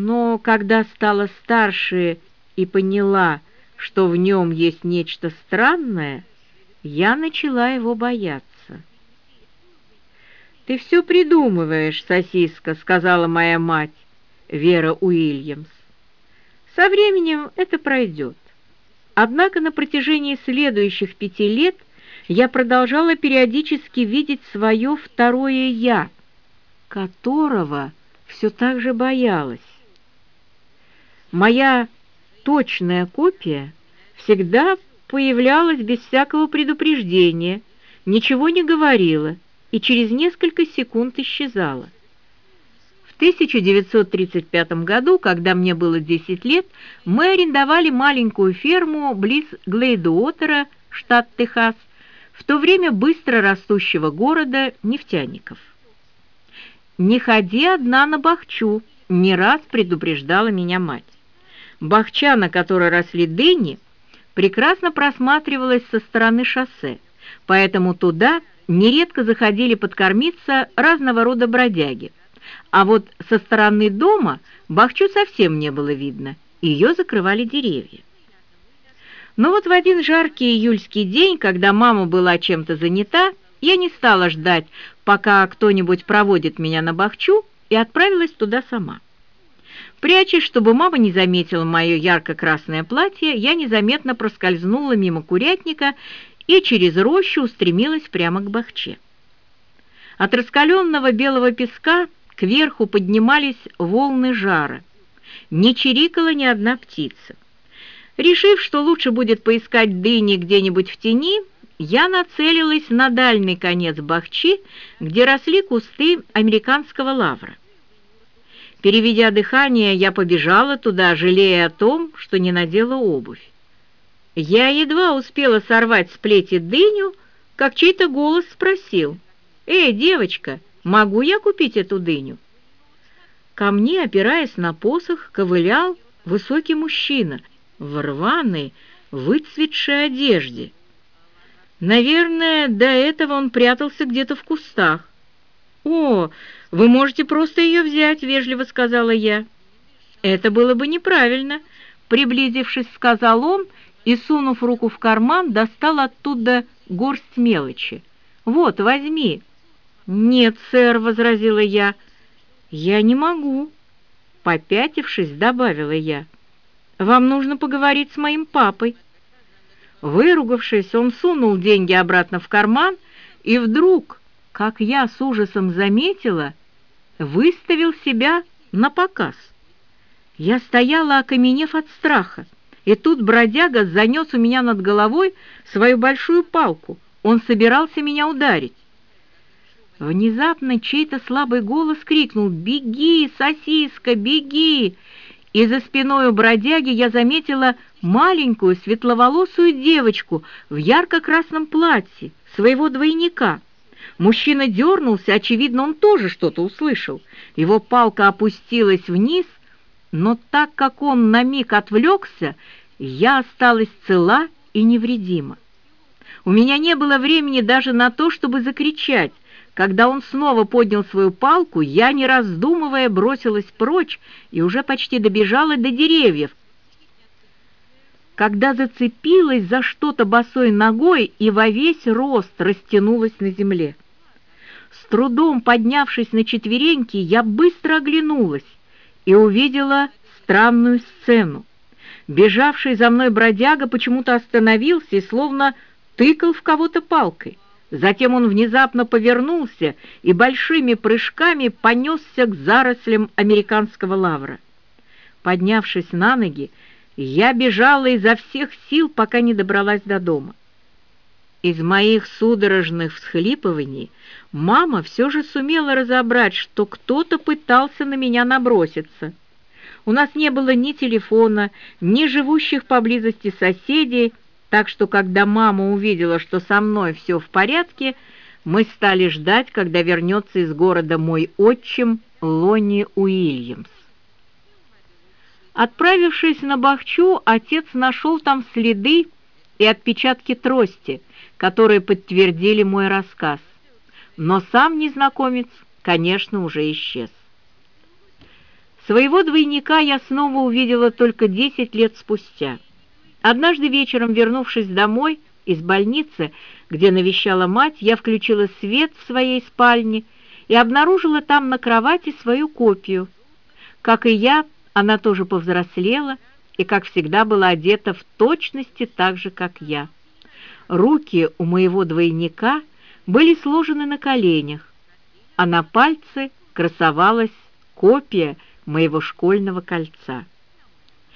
Но когда стала старше и поняла, что в нем есть нечто странное, я начала его бояться. «Ты все придумываешь, сосиска», — сказала моя мать, Вера Уильямс. «Со временем это пройдет». Однако на протяжении следующих пяти лет я продолжала периодически видеть свое второе «я», которого все так же боялась. Моя точная копия всегда появлялась без всякого предупреждения, ничего не говорила и через несколько секунд исчезала. В 1935 году, когда мне было 10 лет, мы арендовали маленькую ферму близ Глейдуотера, штат Техас, в то время быстро растущего города нефтяников. «Не ходи одна на бахчу», — не раз предупреждала меня мать. Бахча, на которой росли дыни, прекрасно просматривалась со стороны шоссе, поэтому туда нередко заходили подкормиться разного рода бродяги. А вот со стороны дома Бахчу совсем не было видно, ее закрывали деревья. Но вот в один жаркий июльский день, когда мама была чем-то занята, я не стала ждать, пока кто-нибудь проводит меня на Бахчу, и отправилась туда сама. Прячась, чтобы мама не заметила мое ярко-красное платье, я незаметно проскользнула мимо курятника и через рощу устремилась прямо к Бахче. От раскаленного белого песка кверху поднимались волны жара. Не чирикала ни одна птица. Решив, что лучше будет поискать дыни где-нибудь в тени, я нацелилась на дальний конец Бахчи, где росли кусты американского лавра. Переведя дыхание, я побежала туда, жалея о том, что не надела обувь. Я едва успела сорвать с плети дыню, как чей-то голос спросил, «Эй, девочка, могу я купить эту дыню?» Ко мне, опираясь на посох, ковылял высокий мужчина в рваной, выцветшей одежде. Наверное, до этого он прятался где-то в кустах. «О, вы можете просто ее взять», — вежливо сказала я. «Это было бы неправильно», — приблизившись, сказал он и, сунув руку в карман, достал оттуда горсть мелочи. «Вот, возьми». «Нет, сэр», — возразила я. «Я не могу». Попятившись, добавила я. «Вам нужно поговорить с моим папой». Выругавшись, он сунул деньги обратно в карман и вдруг, как я с ужасом заметила, выставил себя на показ. Я стояла, окаменев от страха, и тут бродяга занес у меня над головой свою большую палку. Он собирался меня ударить. Внезапно чей-то слабый голос крикнул «Беги, сосиска, беги!» и за спиной у бродяги я заметила маленькую светловолосую девочку в ярко-красном платье, своего двойника. Мужчина дернулся, очевидно, он тоже что-то услышал. Его палка опустилась вниз, но так как он на миг отвлекся, я осталась цела и невредима. У меня не было времени даже на то, чтобы закричать, когда он снова поднял свою палку, я, не раздумывая, бросилась прочь и уже почти добежала до деревьев, когда зацепилась за что-то босой ногой и во весь рост растянулась на земле. С трудом поднявшись на четвереньки, я быстро оглянулась и увидела странную сцену. Бежавший за мной бродяга почему-то остановился и словно тыкал в кого-то палкой. Затем он внезапно повернулся и большими прыжками понесся к зарослям американского лавра. Поднявшись на ноги, я бежала изо всех сил, пока не добралась до дома. Из моих судорожных всхлипываний мама все же сумела разобрать, что кто-то пытался на меня наброситься. У нас не было ни телефона, ни живущих поблизости соседей, так что, когда мама увидела, что со мной все в порядке, мы стали ждать, когда вернется из города мой отчим Лонни Уильямс. Отправившись на Бахчу, отец нашел там следы и отпечатки трости, которые подтвердили мой рассказ. Но сам незнакомец, конечно, уже исчез. Своего двойника я снова увидела только десять лет спустя. Однажды вечером, вернувшись домой из больницы, где навещала мать, я включила свет в своей спальне и обнаружила там на кровати свою копию. Как и я, она тоже повзрослела и, как всегда, была одета в точности так же, как я. Руки у моего двойника были сложены на коленях, а на пальце красовалась копия моего школьного кольца.